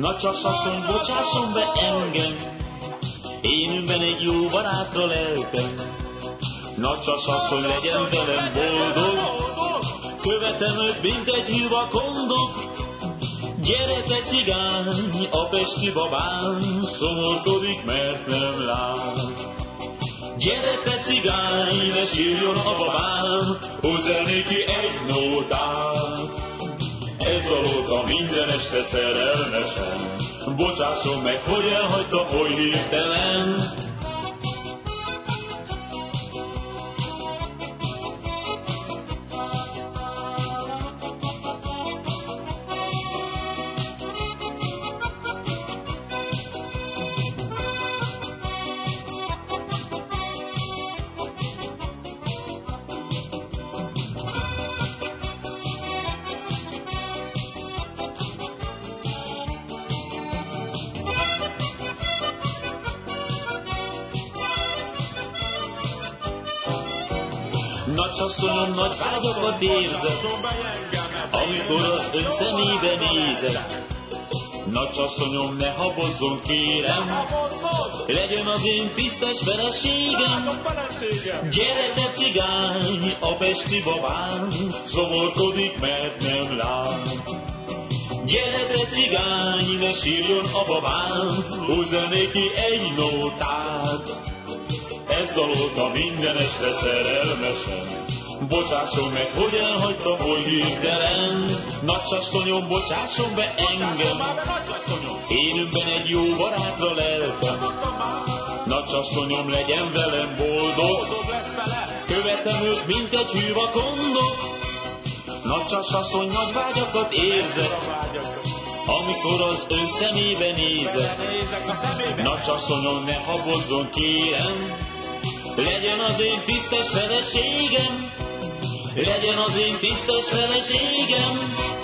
Nagy csasasszony, bocsásson be engem, Énümben egy jó barátra lelkem. Nagy csasasszony, legyen velem boldog, Követem őt, mint egy hűva kondok, Gyere te cigány, a pesti babám, szomorkodik, mert nem lát. Gyere te cigány, ne sírjon a babám, hozz el valóta minden este szerelmesen, bocsásson meg, hogy elhagyta oly hirtelen. Nagy csasszonyom, nagy vágyakat érzek, amikor az ön szemébe nézek. Nagy csasszonyom, ne habozzon, kérem, legyen az én tisztes feleségem. Gyere te cigány, a pesti babám, szomorkodik, mert nem lát. Gyere te cigány, ne sírjon a babám, húzza néki egy nótát. Ez dalolta minden este szerelmesen, Bocsásson meg, hogy elhagytam oly hirtelen. Nagysasszonyom, bocsásson be engem, Énümben egy jó barátra lelkem. Nagysasszonyom, legyen velem boldog, Követem őt, mint egy hűva kondok. Nagysasszony, nagy vágyakat érzek, amikor az ön szemébe nézek. Nagysasszonyom, ne habozzon, kérem, legyen az én tisztes feleségem, legyen az én tisztes feleségem.